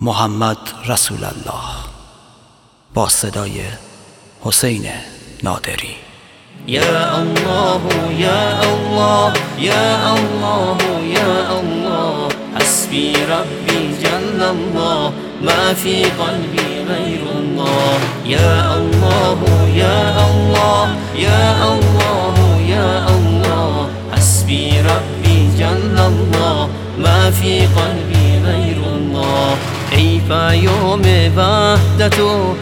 محمد رسول الله با صدای حسین نادری. یا الله یا الله یا الله یا الله حسبی ربی جل الله ما فی قلبی غیر الله. یا الله یا الله یا الله یا الله حسبی ربی جل الله ما فی قلبی پیام وحدت و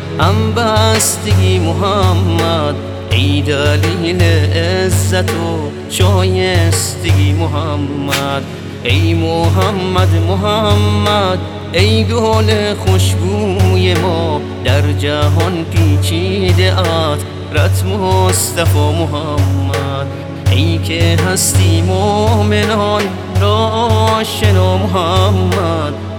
بستگی محمد ای دلیل عزت و شایستگی محمد. ای محمد محمد ای گل خوشبوی ما. در جهان پیچیده ات رت مصطفی محمد. ای که هستی مؤمنان را آشنا محمد.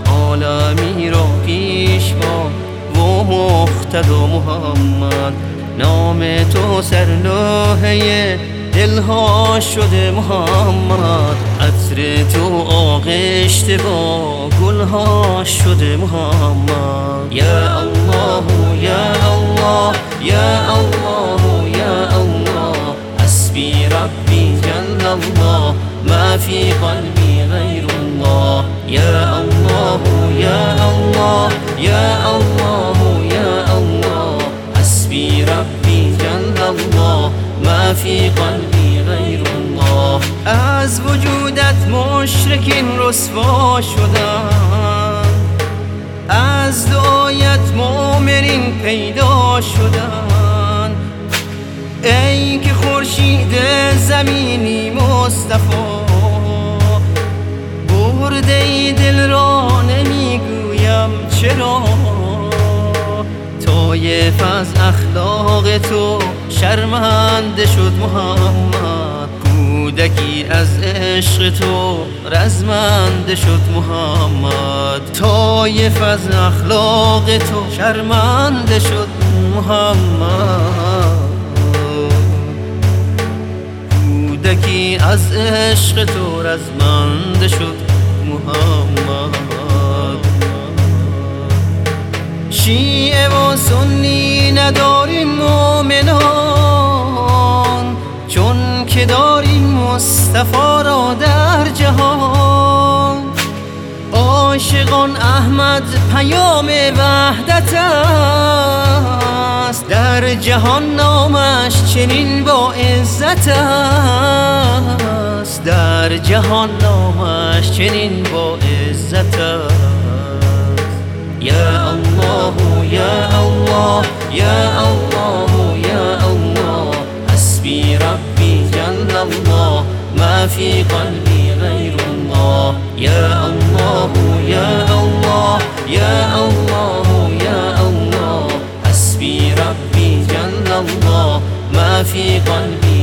و مختد محمد. نام تو سرلوحه دلها شده محمد. عطر تو آغشته با گلها شده محمد. یا الله یا الله یا الله یا الله. حسبی ربی جل الله ما فی قلبی غیر الله. یا الله یا الله یا الله. رسوا شدن. از دعایت مؤمنین پیدا شدن. ای که خورشید زمینی مصطفی. برده ای دل را نمی‌گویم چرا. طایف از اخلاق تو شرمنده شد محمد. عشق تو رزمنده شد محمد. طایف از اخلاق تو شرمنده شد محمد. کودکی از عشق تو رزمنده شد محمد. شیعه و سنی نداریم مؤمنان. چون که داریم مصطفی را در جهان. عاشقان احمد پیام وحدت است. در جهان نامش چنین با عزت است. در جهان نامش چنین با عزت است. یا الله یا الله یا الله یا الله. حسبی ربی جل الله. في قلبي غير الله. يا الله يا الله يا الله يا الله. حسبي ربي جل الله. ما في قلبي